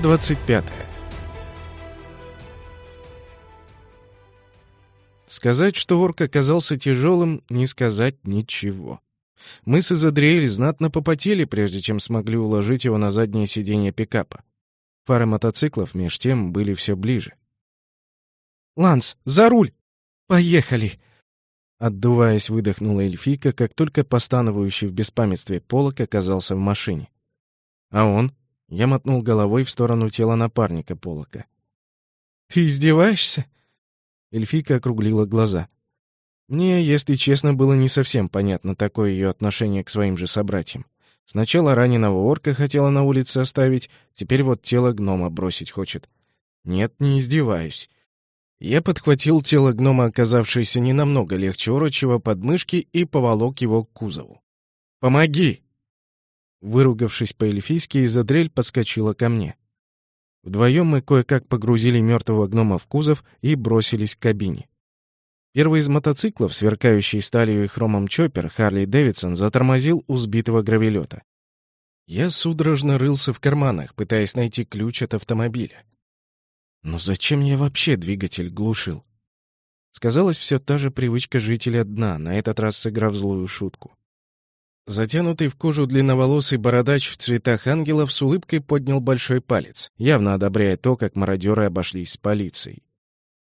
Глава 25. Сказать, что орк оказался тяжелым, не сказать ничего. Мы с Изадриэль знатно попотели, прежде чем смогли уложить его на заднее сиденье пикапа. Фары мотоциклов меж тем были все ближе. «Ланс, за руль! Поехали!» Отдуваясь, выдохнула эльфийка, как только постановающий в беспамятстве полок оказался в машине. «А он?» Я мотнул головой в сторону тела напарника Полока. «Ты издеваешься?» Эльфийка округлила глаза. Мне, если честно, было не совсем понятно такое ее отношение к своим же собратьям. Сначала раненого орка хотела на улице оставить, теперь вот тело гнома бросить хочет. Нет, не издеваюсь. Я подхватил тело гнома, оказавшееся не намного легче орочего, под мышки и поволок его к кузову. «Помоги!» Выругавшись по-эльфийски, Изадрель подскочила ко мне. Вдвоем мы кое-как погрузили мертвого гнома в кузов и бросились к кабине. Первый из мотоциклов, сверкающий сталью и хромом чоппер, Харли Дэвидсон, затормозил у сбитого гравелета. Я судорожно рылся в карманах, пытаясь найти ключ от автомобиля. Но зачем я вообще двигатель глушил? Сказалась все та же привычка жителя дна, на этот раз сыграв злую шутку. Затянутый в кожу длинноволосый бородач в цветах ангелов с улыбкой поднял большой палец, явно одобряя то, как мародеры обошлись с полицией.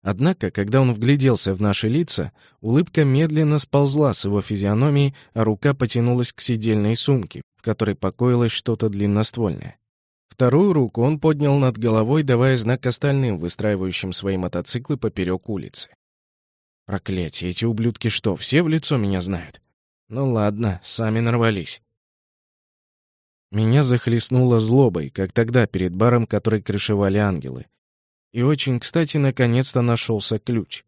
Однако, когда он вгляделся в наши лица, улыбка медленно сползла с его физиономии, а рука потянулась к сидельной сумке, в которой покоилось что-то длинноствольное. Вторую руку он поднял над головой, давая знак остальным, выстраивающим свои мотоциклы поперек улицы. Проклятие, эти ублюдки что, все в лицо меня знают? Ну ладно, сами нарвались. Меня захлестнуло злобой, как тогда перед баром, который крышевали ангелы. И очень кстати наконец-то нашелся ключ.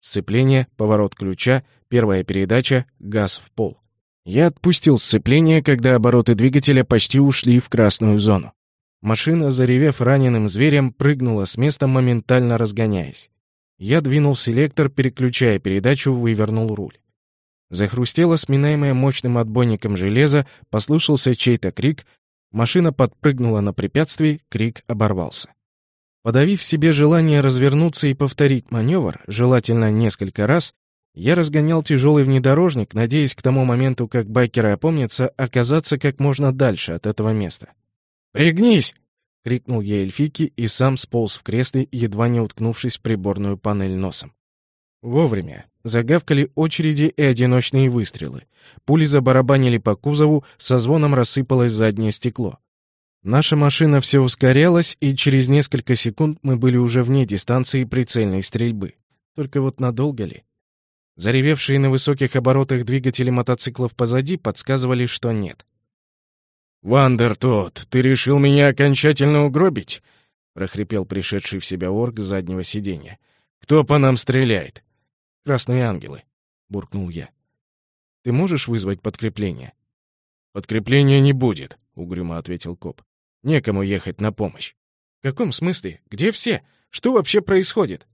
Сцепление, поворот ключа, первая передача, газ в пол. Я отпустил сцепление, когда обороты двигателя почти ушли в красную зону. Машина, заревев раненым зверем, прыгнула с места, моментально разгоняясь. Я двинул селектор, переключая передачу, вывернул руль. Захрустело сминаемое мощным отбойником железо, послышался чей-то крик, машина подпрыгнула на препятствие, крик оборвался. Подавив себе желание развернуться и повторить маневр, желательно несколько раз, я разгонял тяжелый внедорожник, надеясь к тому моменту, как байкеры опомнятся, оказаться как можно дальше от этого места. «Пригнись!» — крикнул я эльфике и сам сполз в кресле, едва не уткнувшись в приборную панель носом. Вовремя. Загавкали очереди и одиночные выстрелы. Пули забарабанили по кузову, со звоном рассыпалось заднее стекло. Наша машина все ускорялась, и через несколько секунд мы были уже вне дистанции прицельной стрельбы. Только вот надолго ли? Заревевшие на высоких оборотах двигатели мотоциклов позади подсказывали, что нет. «Вандер тот, ты решил меня окончательно угробить?» — прохрипел пришедший в себя орк с заднего сиденья. «Кто по нам стреляет?» «Красные ангелы», — буркнул я. «Ты можешь вызвать подкрепление?» «Подкрепления не будет», — угрюмо ответил коп. «Некому ехать на помощь». «В каком смысле? Где все? Что вообще происходит?»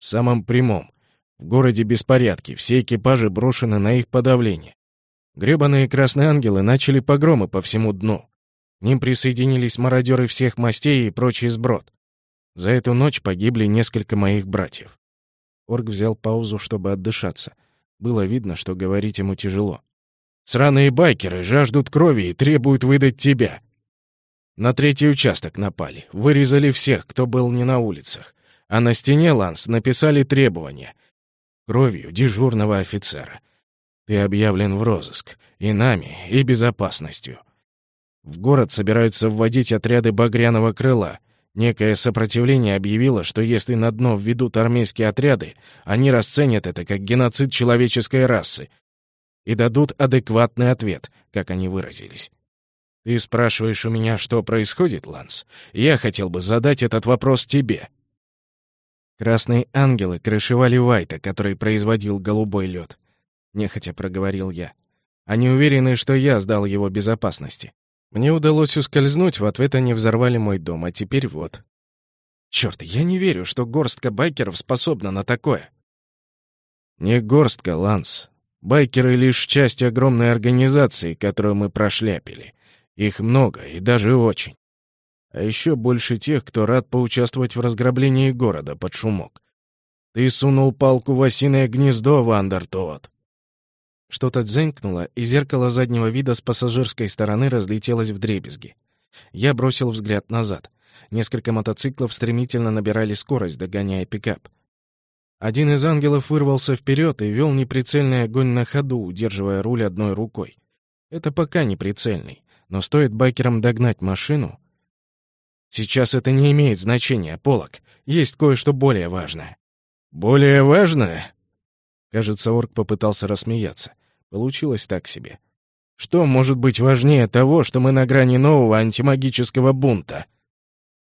«В самом прямом. В городе беспорядки, все экипажи брошены на их подавление. Гребаные красные ангелы начали погромы по всему дну. К ним присоединились мародеры всех мастей и прочий сброд. За эту ночь погибли несколько моих братьев. Орг взял паузу, чтобы отдышаться. Было видно, что говорить ему тяжело. «Сраные байкеры жаждут крови и требуют выдать тебя!» На третий участок напали, вырезали всех, кто был не на улицах. А на стене, Ланс, написали требования. Кровью дежурного офицера. Ты объявлен в розыск. И нами, и безопасностью. В город собираются вводить отряды багряного крыла — Некое сопротивление объявило, что если на дно введут армейские отряды, они расценят это как геноцид человеческой расы и дадут адекватный ответ, как они выразились. Ты спрашиваешь у меня, что происходит, Ланс? Я хотел бы задать этот вопрос тебе. Красные ангелы крышевали Вайта, который производил голубой лед. Нехотя проговорил я. Они уверены, что я сдал его безопасности. Мне удалось ускользнуть, в ответ они взорвали мой дом, а теперь вот. Черт, я не верю, что горстка байкеров способна на такое. Не горстка, Ланс. Байкеры — лишь часть огромной организации, которую мы прошляпили. Их много, и даже очень. А еще больше тех, кто рад поучаствовать в разграблении города под шумок. Ты сунул палку в осиное гнездо, Вандертот. Что-то дзенькнуло, и зеркало заднего вида с пассажирской стороны разлетелось в дребезги. Я бросил взгляд назад. Несколько мотоциклов стремительно набирали скорость, догоняя пикап. Один из ангелов вырвался вперед и вел неприцельный огонь на ходу, удерживая руль одной рукой. Это пока не прицельный, но стоит байкерам догнать машину... Сейчас это не имеет значения, Полок. Есть кое-что более важное. Более важное? Кажется, орк попытался рассмеяться. Получилось так себе. Что может быть важнее того, что мы на грани нового антимагического бунта?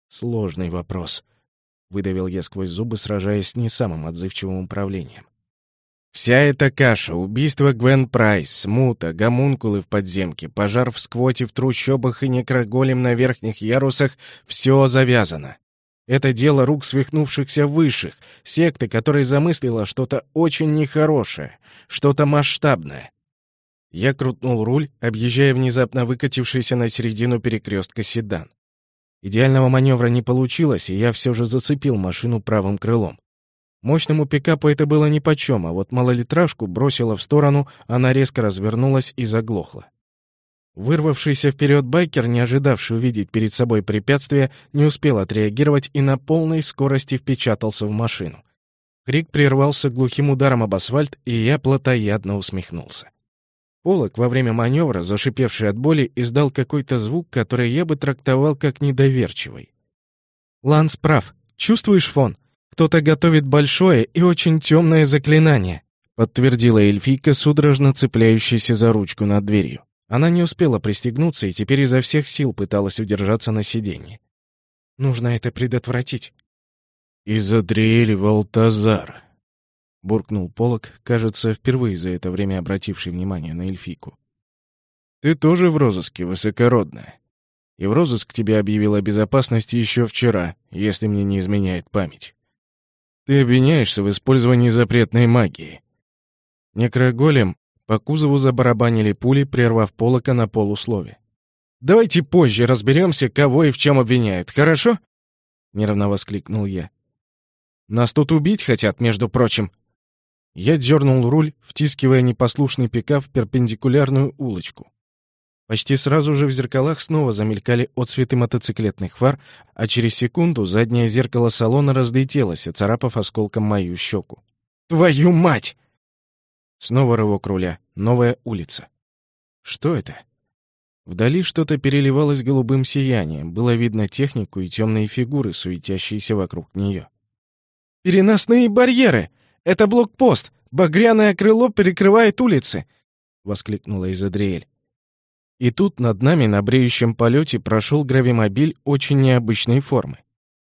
Сложный вопрос. Выдавил я сквозь зубы, сражаясь с не самым отзывчивым управлением. Вся эта каша, убийство Гвен Прайс, смута, гомункулы в подземке, пожар в сквоте в трущобах и некроголем на верхних ярусах — все завязано. Это дело рук свихнувшихся высших, секты, которая замыслила что-то очень нехорошее, что-то масштабное. Я крутнул руль, объезжая внезапно выкатившийся на середину перекрестка седан. Идеального маневра не получилось, и я все же зацепил машину правым крылом. Мощному пикапу это было нипочем, а вот малолитражку бросила в сторону, она резко развернулась и заглохла. Вырвавшийся вперед байкер, не ожидавший увидеть перед собой препятствие, не успел отреагировать и на полной скорости впечатался в машину. Крик прервался глухим ударом об асфальт, и я плотоядно усмехнулся. Полок во время маневра, зашипевший от боли, издал какой-то звук, который я бы трактовал как недоверчивый. «Ланс прав. Чувствуешь фон? Кто-то готовит большое и очень темное заклинание», подтвердила эльфийка, судорожно цепляющаяся за ручку над дверью. Она не успела пристегнуться и теперь изо всех сил пыталась удержаться на сиденье. «Нужно это предотвратить». «Изодриэль Валтазар», — буркнул Полок, кажется, впервые за это время обративший внимание на эльфийку. «Ты тоже в розыске, высокородная. И в розыск тебе объявил о безопасности еще вчера, если мне не изменяет память. Ты обвиняешься в использовании запретной магии. Некроголем по кузову забарабанили пули, прервав полока на полуслове. «Давайте позже разберемся, кого и в чем обвиняют, хорошо?» Нервно воскликнул я. «Нас тут убить хотят, между прочим». Я дернул руль, втискивая непослушный пикап в перпендикулярную улочку. Почти сразу же в зеркалах снова замелькали отсветы мотоциклетных фар, а через секунду заднее зеркало салона разлетелось, оцарапав осколком мою щеку. «Твою мать!» Снова рывок руля, новая улица. Что это? Вдали что-то переливалось голубым сиянием, было видно технику и темные фигуры, суетящиеся вокруг нее. «Переносные барьеры! Это блокпост! Багряное крыло перекрывает улицы!» — воскликнула Изадриэль. И тут над нами на бреющем полете прошел гравимобиль очень необычной формы.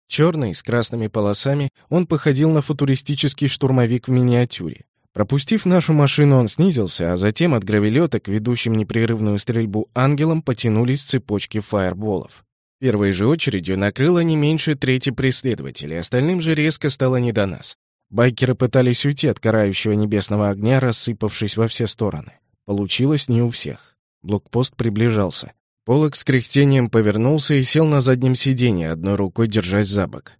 Черный, с красными полосами, он походил на футуристический штурмовик в миниатюре. Пропустив нашу машину, он снизился, а затем от гравелета к ведущим непрерывную стрельбу ангелам потянулись цепочки фаерболов. Первой же очередью накрыло не меньше трети преследователей, остальным же резко стало не до нас. Байкеры пытались уйти от карающего небесного огня, рассыпавшись во все стороны. Получилось не у всех. Блокпост приближался. Полок с кряхтением повернулся и сел на заднем сиденье, одной рукой держась за бок.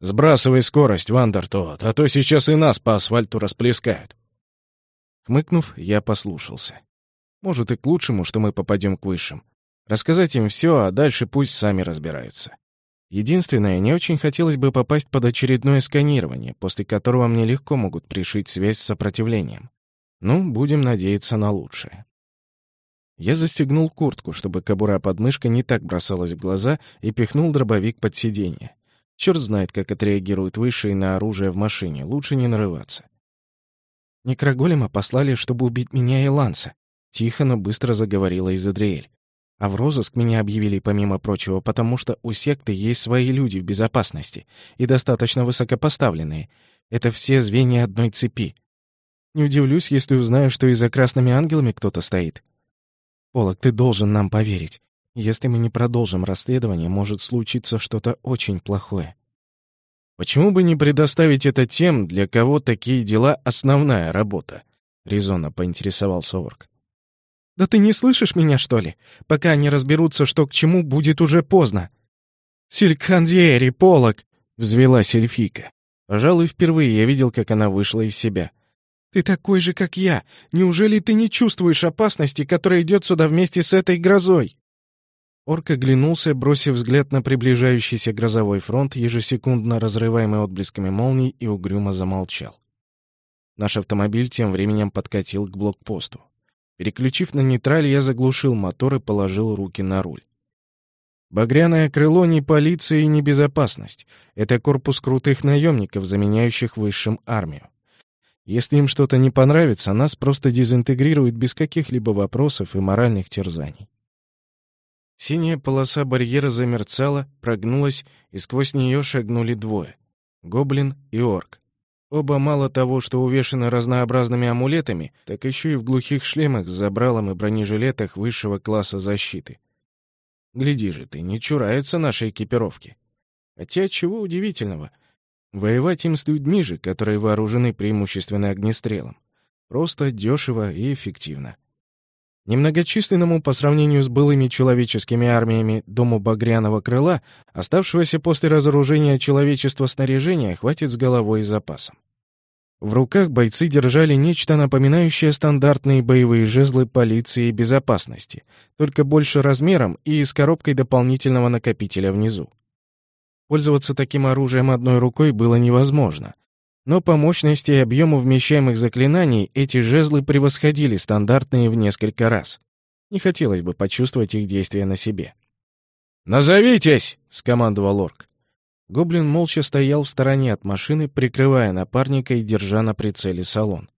«Сбрасывай скорость, Вандертот, а то сейчас и нас по асфальту расплескают». Хмыкнув, я послушался. Может, и к лучшему, что мы попадем к высшим. Рассказать им все, а дальше пусть сами разбираются. Единственное, не очень хотелось бы попасть под очередное сканирование, после которого мне легко могут пришить связь с сопротивлением. Ну, будем надеяться на лучшее. Я застегнул куртку, чтобы кобура под мышкой не так бросалась в глаза, и пихнул дробовик под сиденье. Черт знает, как отреагируют высшие на оружие в машине, лучше не нарываться. Некроголема послали, чтобы убить меня и Ланса. Тихо, но быстро заговорила Изадриэль. А в розыск меня объявили, помимо прочего, потому что у секты есть свои люди в безопасности, и достаточно высокопоставленные. Это все звенья одной цепи. Не удивлюсь, если узнаю, что и за красными ангелами кто-то стоит. Полок, ты должен нам поверить. Если мы не продолжим расследование, может случиться что-то очень плохое. Почему бы не предоставить это тем, для кого такие дела — основная работа? Резонно поинтересовался Орк. «Да ты не слышишь меня, что ли? Пока они разберутся, что к чему, будет уже поздно». «Силькандьери, полок!» — взвелась эльфийка. Пожалуй, впервые я видел, как она вышла из себя. «Ты такой же, как я! Неужели ты не чувствуешь опасности, которая идет сюда вместе с этой грозой?» Орк оглянулся, бросив взгляд на приближающийся грозовой фронт, ежесекундно разрываемый отблесками молний, и угрюмо замолчал. Наш автомобиль тем временем подкатил к блокпосту. Переключив на нейтраль, я заглушил мотор и положил руки на руль. Багряное крыло не полиция и не безопасность. Это корпус крутых наемников, заменяющих высшим армию. Если им что-то не понравится, нас просто дезинтегрируют без каких-либо вопросов и моральных терзаний. Синяя полоса барьера замерцала, прогнулась, и сквозь нее шагнули двое — гоблин и орк. Оба мало того, что увешаны разнообразными амулетами, так еще и в глухих шлемах с забралом и бронежилетах высшего класса защиты. Гляди же ты, не чураются нашей экипировки. Хотя чего удивительного? Воевать им с людьми же, которые вооружены преимущественно огнестрелом. Просто дешево и эффективно. Немногочисленному по сравнению с былыми человеческими армиями Дому Багряного Крыла, оставшегося после разоружения человечества снаряжения, хватит с головой и запасом. В руках бойцы держали нечто напоминающее стандартные боевые жезлы полиции и безопасности, только больше размером и с коробкой дополнительного накопителя внизу. Пользоваться таким оружием одной рукой было невозможно, но по мощности и объему вмещаемых заклинаний эти жезлы превосходили стандартные в несколько раз. Не хотелось бы почувствовать их действия на себе. «Назовитесь!» — скомандовал орк. Гоблин молча стоял в стороне от машины, прикрывая напарника и держа на прицеле салон.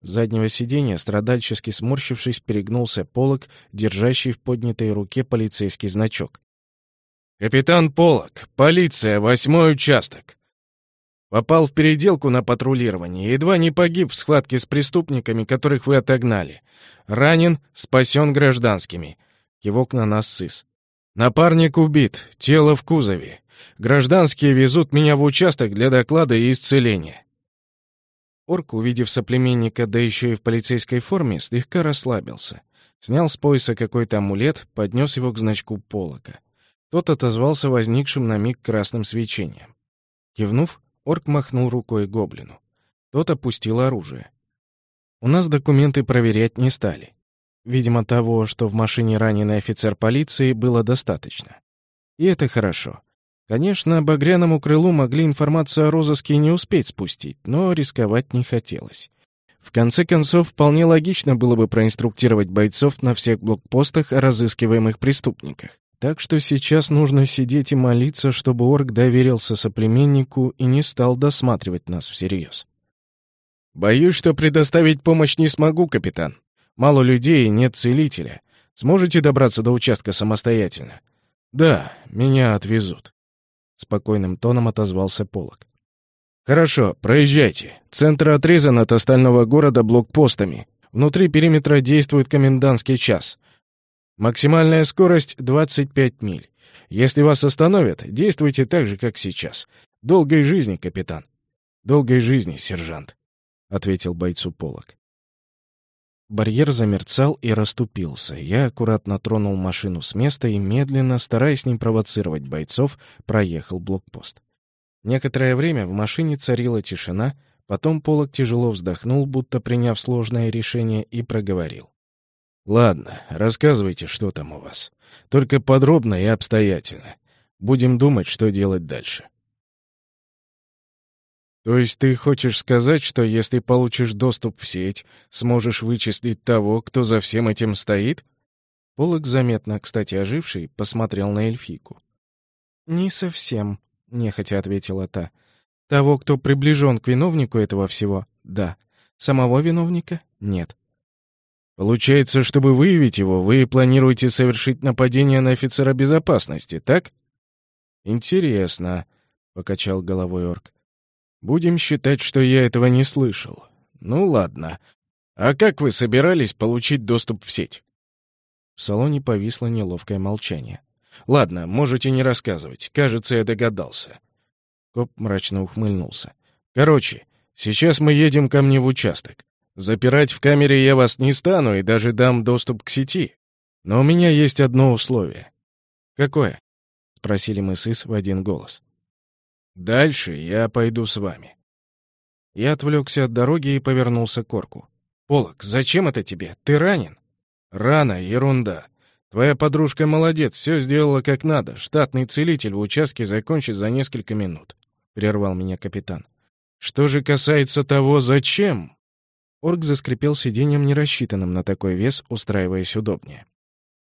С заднего сиденья, страдальчески сморщившись, перегнулся полок, держащий в поднятой руке полицейский значок. «Капитан Полок, полиция, восьмой участок. Попал в переделку на патрулирование, едва не погиб в схватке с преступниками, которых вы отогнали. Ранен, спасен гражданскими. Кивок на нас сыс. Напарник убит, тело в кузове. Гражданские везут меня в участок для доклада и исцеления. Орк, увидев соплеменника, да еще и в полицейской форме, слегка расслабился. Снял с пояса какой-то амулет, поднес его к значку полока. Тот отозвался возникшим на миг красным свечением. Кивнув, Орк махнул рукой гоблину. Тот опустил оружие. У нас документы проверять не стали. Видимо, того, что в машине раненый офицер полиции, было достаточно. И это хорошо. Конечно, Багряному крылу могли информацию о розыске не успеть спустить, но рисковать не хотелось. В конце концов, вполне логично было бы проинструктировать бойцов на всех блокпостах о разыскиваемых преступниках. Так что сейчас нужно сидеть и молиться, чтобы орк доверился соплеменнику и не стал досматривать нас всерьез. «Боюсь, что предоставить помощь не смогу, капитан. Мало людей и нет целителя. Сможете добраться до участка самостоятельно?» «Да, меня отвезут», — спокойным тоном отозвался Полок. «Хорошо, проезжайте. Центр отрезан от остального города блокпостами. Внутри периметра действует комендантский час. Максимальная скорость — 25 миль. Если вас остановят, действуйте так же, как сейчас. Долгой жизни, капитан. Долгой жизни, сержант, — ответил бойцу Полок. Барьер замерцал и расступился. Я аккуратно тронул машину с места и медленно, стараясь не провоцировать бойцов, проехал блокпост. Некоторое время в машине царила тишина, потом Полок тяжело вздохнул, будто приняв сложное решение, и проговорил. Ладно, рассказывайте, что там у вас. Только подробно и обстоятельно. Будем думать, что делать дальше. То есть ты хочешь сказать, что если получишь доступ в сеть, сможешь вычислить того, кто за всем этим стоит? Полок, заметно, кстати, оживший, посмотрел на эльфийку. «Не совсем», — нехотя ответила та. «Того, кто приближен к виновнику этого всего, да. Самого виновника — нет. Получается, чтобы выявить его, вы планируете совершить нападение на офицера безопасности, так? Интересно, покачал головой орк. Будем считать, что я этого не слышал. Ну ладно. А как вы собирались получить доступ в сеть? В салоне повисло неловкое молчание. Ладно, можете не рассказывать. Кажется, я догадался. Коп мрачно ухмыльнулся. Короче, сейчас мы едем ко мне в участок. Запирать в камере я вас не стану и даже дам доступ к сети. Но у меня есть одно условие. Какое? спросили мы с Ис в один голос. «Дальше я пойду с вами». Я отвлекся от дороги и повернулся к Орку. «Полок, зачем это тебе? Ты ранен?» «Рана, ерунда. Твоя подружка молодец, все сделала как надо. Штатный целитель в участке закончит за несколько минут», — прервал меня капитан. «Что же касается того, зачем?» Орк заскрипел сиденьем, не рассчитанным на такой вес, устраиваясь удобнее.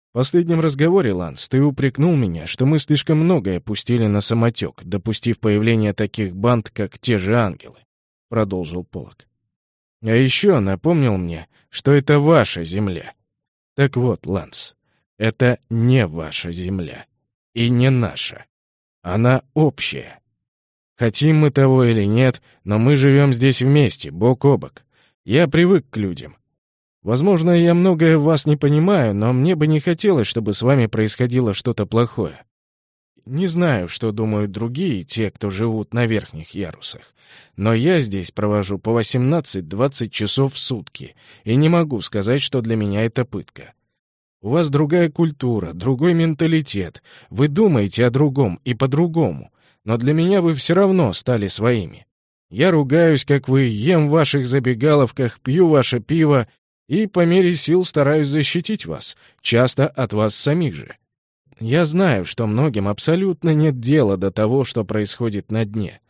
В последнем разговоре, Ланс, ты упрекнул меня, что мы слишком многое пустили на самотек, допустив появление таких банд, как те же ангелы, — продолжил Полок. А еще напомнил мне, что это ваша земля. Так вот, Ланс, это не ваша земля. И не наша. Она общая. Хотим мы того или нет, но мы живем здесь вместе, бок о бок. Я привык к людям. Возможно, я многое в вас не понимаю, но мне бы не хотелось, чтобы с вами происходило что-то плохое. Не знаю, что думают другие, те, кто живут на верхних ярусах. Но я здесь провожу по 18-20 часов в сутки, и не могу сказать, что для меня это пытка. У вас другая культура, другой менталитет. Вы думаете о другом и по-другому. Но для меня вы все равно стали своими. Я ругаюсь, как вы, ем в ваших забегаловках, пью ваше пиво и по мере сил стараюсь защитить вас, часто от вас самих же. Я знаю, что многим абсолютно нет дела до того, что происходит на дне.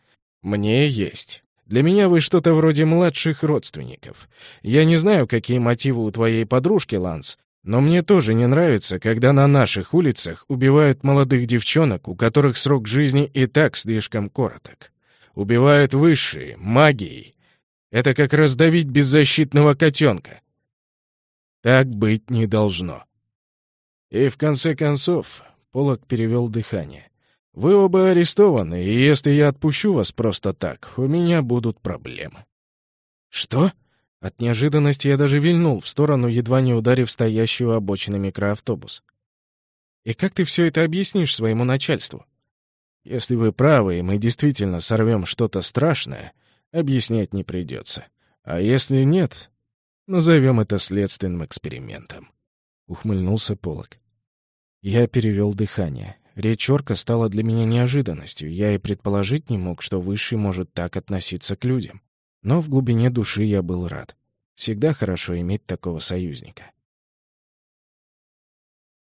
Мне есть. Для меня вы что-то вроде младших родственников. Я не знаю, какие мотивы у твоей подружки, Ланс, но мне тоже не нравится, когда на наших улицах убивают молодых девчонок, у которых срок жизни и так слишком короток. Убивают высшие, магией. Это как раздавить беззащитного котенка. Так быть не должно. И в конце концов, Полок перевел дыхание. Вы оба арестованы, и если я отпущу вас просто так, у меня будут проблемы. Что? От неожиданности я даже вильнул в сторону, едва не ударив стоящий у обочины микроавтобус. И как ты все это объяснишь своему начальству? Если вы правы, и мы действительно сорвем что-то страшное, объяснять не придется. А если нет, Назовем это следственным экспериментом. Ухмыльнулся Полок. Я перевел дыхание. Речь орка стала для меня неожиданностью. Я и предположить не мог, что Высший может так относиться к людям. Но в глубине души я был рад. Всегда хорошо иметь такого союзника.